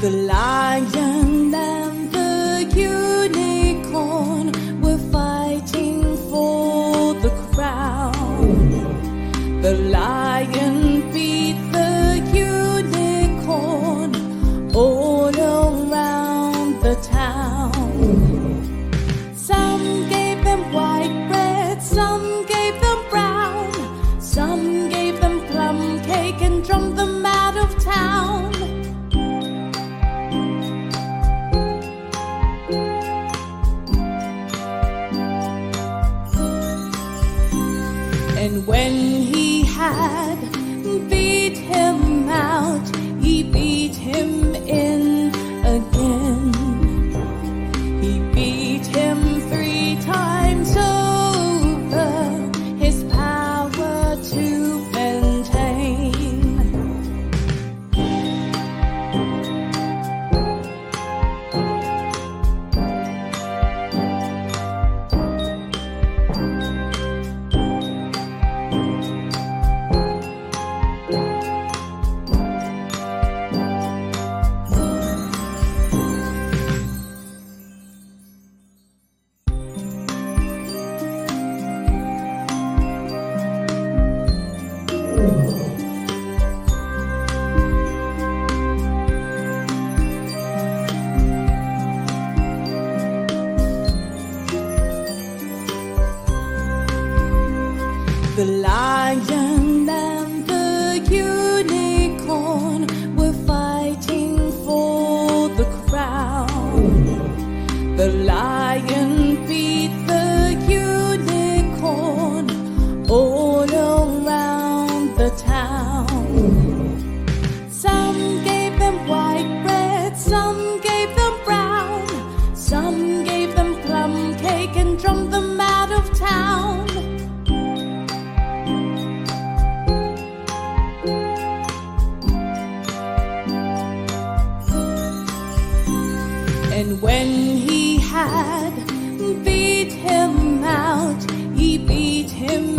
The lion and the unicorn were fighting for the crown. The lion beat the unicorn all around the town. Some gave them white bread, some gave them brown, some gave them plum cake and drummed them out of town. And when he had beat him out, he beat him The lion and the unicorn were fighting for the crown. The lion beat the unicorn all around the town. when he had beat him out, he beat him